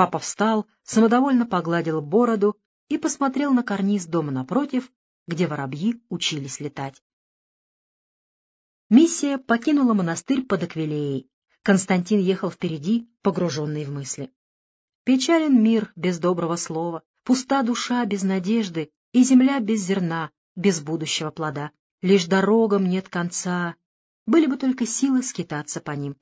Папа встал, самодовольно погладил бороду и посмотрел на карниз дома напротив, где воробьи учились летать. Миссия покинула монастырь под Аквилеей. Константин ехал впереди, погруженный в мысли. Печален мир без доброго слова, пуста душа без надежды и земля без зерна, без будущего плода. Лишь дорогам нет конца, были бы только силы скитаться по ним.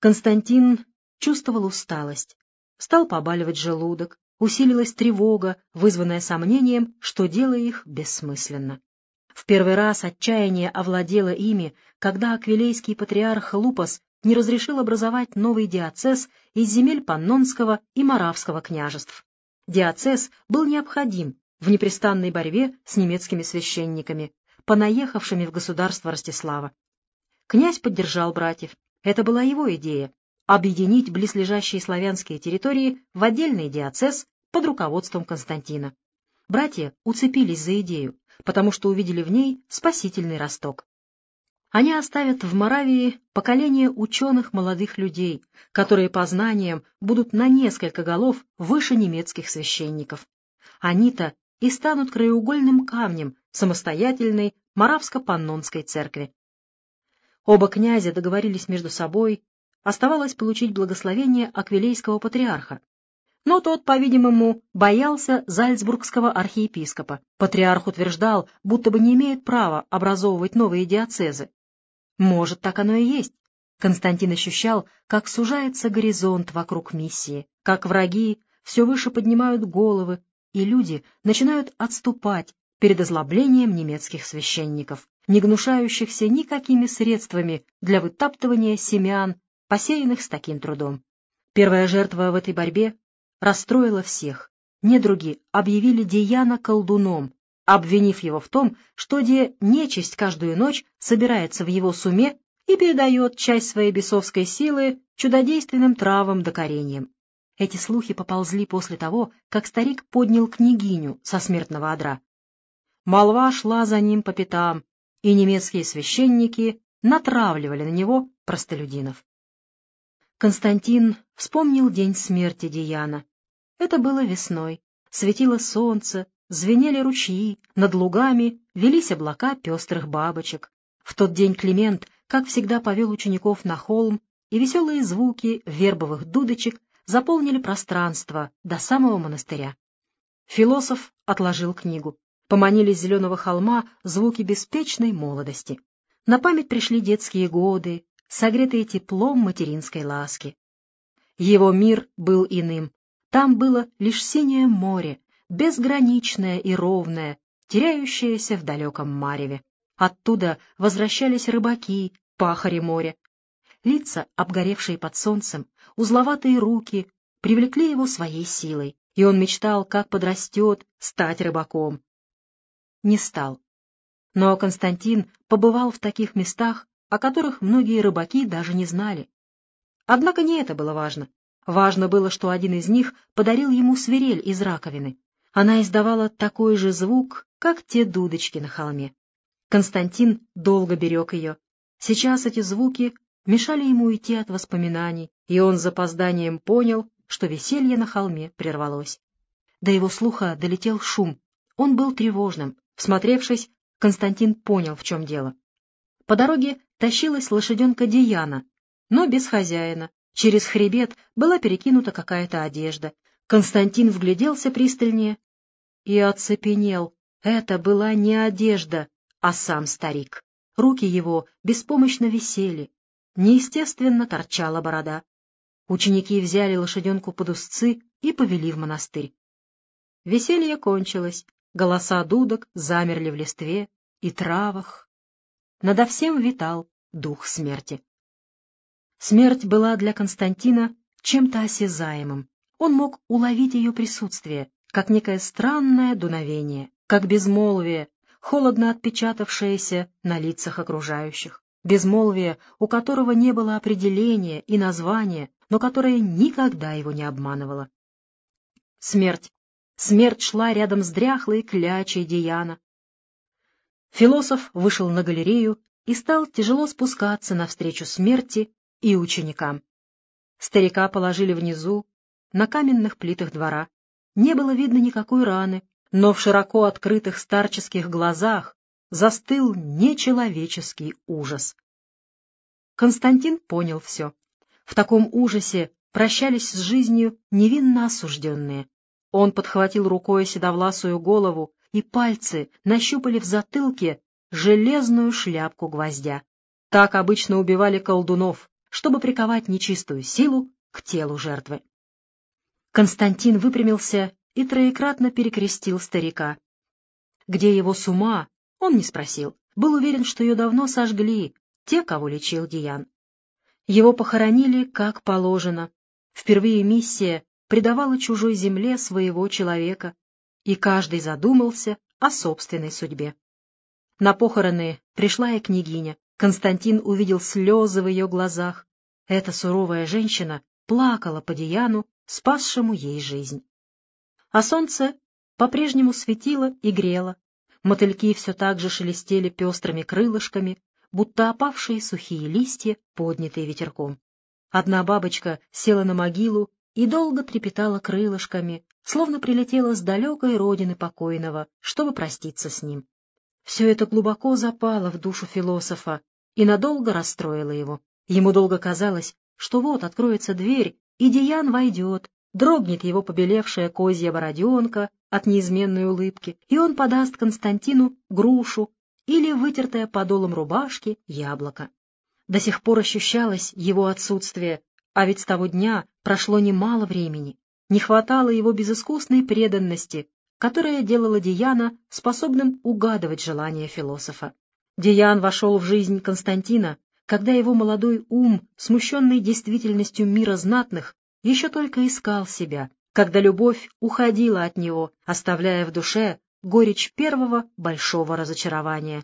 Константин чувствовал усталость, стал побаливать желудок, усилилась тревога, вызванная сомнением, что дело их бессмысленно. В первый раз отчаяние овладело ими, когда аквилейский патриарх Лупас не разрешил образовать новый диацез из земель Паннонского и Моравского княжеств. Диацез был необходим в непрестанной борьбе с немецкими священниками, понаехавшими в государство Ростислава. Князь поддержал братьев. Это была его идея — объединить близлежащие славянские территории в отдельный диацез под руководством Константина. Братья уцепились за идею, потому что увидели в ней спасительный росток. Они оставят в Моравии поколение ученых молодых людей, которые по знаниям будут на несколько голов выше немецких священников. Они-то и станут краеугольным камнем самостоятельной Моравско-Паннонской церкви. Оба князя договорились между собой, оставалось получить благословение Аквилейского патриарха, но тот, по-видимому, боялся зальцбургского архиепископа. Патриарх утверждал, будто бы не имеет права образовывать новые диацезы. Может, так оно и есть. Константин ощущал, как сужается горизонт вокруг миссии, как враги все выше поднимают головы, и люди начинают отступать перед озлоблением немецких священников, не гнушающихся никакими средствами для вытаптывания семян, посеянных с таким трудом. Первая жертва в этой борьбе расстроила всех. Недруги объявили Деяна колдуном, обвинив его в том, что Де нечисть каждую ночь собирается в его суме и передает часть своей бесовской силы чудодейственным травам да кореньям. Эти слухи поползли после того, как старик поднял княгиню со смертного одра. Молва шла за ним по пятам, и немецкие священники натравливали на него простолюдинов. Константин вспомнил день смерти Диана, это было весной. Светило солнце, звенели ручьи, над лугами велись облака пестрых бабочек. В тот день Климент, как всегда, повел учеников на холм, и веселые звуки вербовых дудочек заполнили пространство до самого монастыря. Философ отложил книгу. Поманили с зеленого холма звуки беспечной молодости. На память пришли детские годы, согретые теплом материнской ласки. Его мир был иным. Там было лишь синее море, безграничное и ровное, теряющееся в далеком мареве. Оттуда возвращались рыбаки, пахари моря. Лица, обгоревшие под солнцем, узловатые руки привлекли его своей силой, и он мечтал, как подрастет, стать рыбаком. Не стал. Но Константин побывал в таких местах, о которых многие рыбаки даже не знали. Однако не это было важно. Важно было, что один из них подарил ему свирель из раковины. Она издавала такой же звук, как те дудочки на холме. Константин долго берег ее. Сейчас эти звуки мешали ему идти от воспоминаний, и он с запозданием понял, что веселье на холме прервалось. До его слуха долетел шум. Он был тревожным. Всмотревшись, Константин понял, в чем дело. По дороге тащилась лошаденка Диана, но без хозяина, Через хребет была перекинута какая-то одежда. Константин вгляделся пристальнее и оцепенел. Это была не одежда, а сам старик. Руки его беспомощно висели. Неестественно торчала борода. Ученики взяли лошаденку под узцы и повели в монастырь. Веселье кончилось, голоса дудок замерли в листве и травах. Надо всем витал дух смерти. Смерть была для Константина чем-то осязаемым. Он мог уловить ее присутствие, как некое странное дуновение, как безмолвие, холодно отпечатавшееся на лицах окружающих. Безмолвие, у которого не было определения и названия, но которое никогда его не обманывало. Смерть. Смерть шла рядом с дряхлой клячей Диана. Философ вышел на галерею и стал тяжело спускаться навстречу смерти и ученикам. Старика положили внизу, на каменных плитах двора. Не было видно никакой раны, но в широко открытых старческих глазах застыл нечеловеческий ужас. Константин понял все. В таком ужасе прощались с жизнью невинно осужденные. Он подхватил рукой седовласую голову, и пальцы нащупали в затылке железную шляпку гвоздя. Так обычно убивали колдунов, чтобы приковать нечистую силу к телу жертвы. Константин выпрямился и троекратно перекрестил старика. Где его с ума, он не спросил. Был уверен, что ее давно сожгли, те, кого лечил Диан. Его похоронили как положено. Впервые миссия предавала чужой земле своего человека, и каждый задумался о собственной судьбе. На похороны пришла и княгиня. Константин увидел слезы в ее глазах. Эта суровая женщина плакала по Дияну, спасшему ей жизнь. А солнце по-прежнему светило и грело. Мотыльки все так же шелестели пестрыми крылышками, будто опавшие сухие листья, поднятые ветерком. Одна бабочка села на могилу и долго трепетала крылышками, словно прилетела с далекой родины покойного, чтобы проститься с ним. Все это глубоко запало в душу философа и надолго расстроило его. Ему долго казалось, что вот откроется дверь, и Диан войдет, дрогнет его побелевшая козья бороденка от неизменной улыбки, и он подаст Константину грушу или вытертое подолом рубашки яблоко. До сих пор ощущалось его отсутствие, а ведь с того дня прошло немало времени. Не хватало его безыскусной преданности, которая делала Диана способным угадывать желания философа. Диан вошел в жизнь Константина, когда его молодой ум, смущенный действительностью мира знатных, еще только искал себя, когда любовь уходила от него, оставляя в душе горечь первого большого разочарования.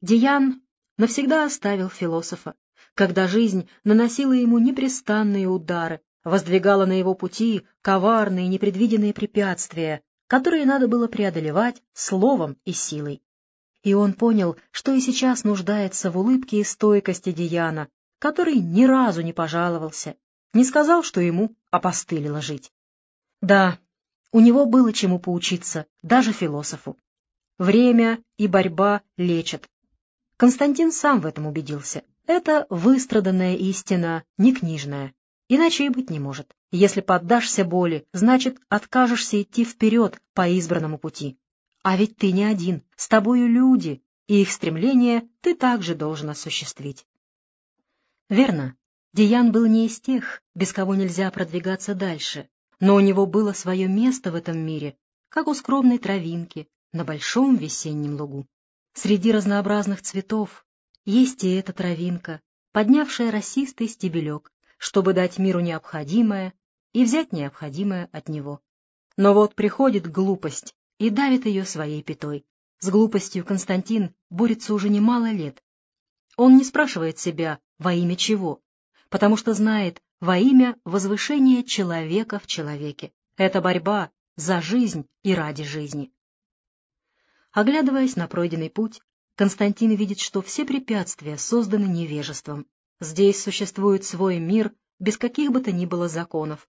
Диан навсегда оставил философа, когда жизнь наносила ему непрестанные удары, воздвигала на его пути коварные непредвиденные препятствия, которые надо было преодолевать словом и силой. И он понял, что и сейчас нуждается в улыбке и стойкости Диана, который ни разу не пожаловался, не сказал, что ему опостылило жить. Да, у него было чему поучиться, даже философу. Время и борьба лечат. Константин сам в этом убедился. Это выстраданная истина, не книжная. Иначе и быть не может. Если поддашься боли, значит, откажешься идти вперед по избранному пути. А ведь ты не один, с тобою люди, и их стремления ты также должен осуществить. Верно, Диан был не из тех, без кого нельзя продвигаться дальше, но у него было свое место в этом мире, как у скромной травинки на большом весеннем лугу. Среди разнообразных цветов есть и эта травинка, поднявшая росистый стебелек, чтобы дать миру необходимое и взять необходимое от него. Но вот приходит глупость и давит ее своей пятой. С глупостью Константин борется уже немало лет. Он не спрашивает себя, во имя чего, потому что знает во имя возвышения человека в человеке. Это борьба за жизнь и ради жизни. Оглядываясь на пройденный путь, Константин видит, что все препятствия созданы невежеством. Здесь существует свой мир без каких бы то ни было законов.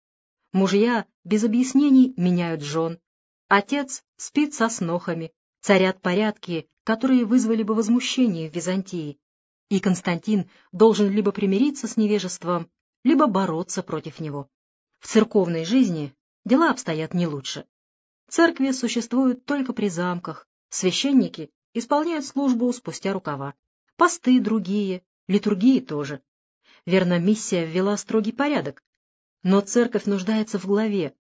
Мужья без объяснений меняют жен. Отец спит со снохами. Царят порядки, которые вызвали бы возмущение в Византии, и Константин должен либо примириться с невежеством, либо бороться против него. В церковной жизни дела обстоят не лучше. Церкви существуют только при замках, священники исполняют службу спустя рукава, посты другие, литургии тоже. Верно, миссия ввела строгий порядок, но церковь нуждается в главе.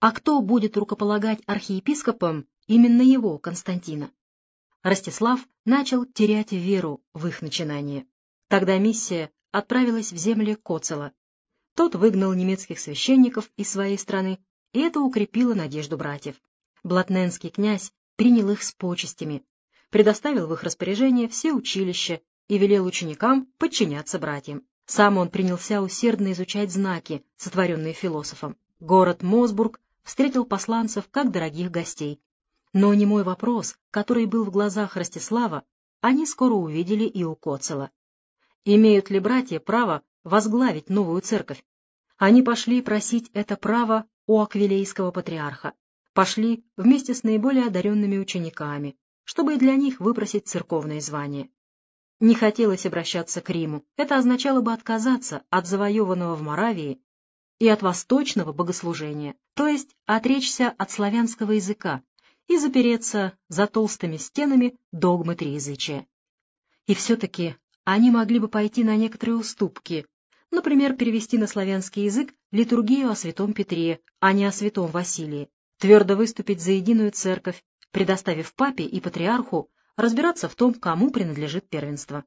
А кто будет рукополагать архиепископом именно его, Константина? Ростислав начал терять веру в их начинание. Тогда миссия отправилась в земли Коцела. Тот выгнал немецких священников из своей страны, и это укрепило надежду братьев. Блатненский князь принял их с почестями, предоставил в их распоряжение все училища и велел ученикам подчиняться братьям. Сам он принялся усердно изучать знаки, сотворенные философом. Город Мосбург встретил посланцев как дорогих гостей. Но немой вопрос, который был в глазах Ростислава, они скоро увидели и у Коцела. Имеют ли братья право возглавить новую церковь? Они пошли просить это право у Аквилейского патриарха, пошли вместе с наиболее одаренными учениками, чтобы и для них выпросить церковное звание. Не хотелось обращаться к Риму, это означало бы отказаться от завоеванного в Моравии и от восточного богослужения, то есть отречься от славянского языка и запереться за толстыми стенами догмы триязычия. И все-таки они могли бы пойти на некоторые уступки, например, перевести на славянский язык литургию о святом Петре, а не о святом Василии, твердо выступить за единую церковь, предоставив папе и патриарху разбираться в том, кому принадлежит первенство.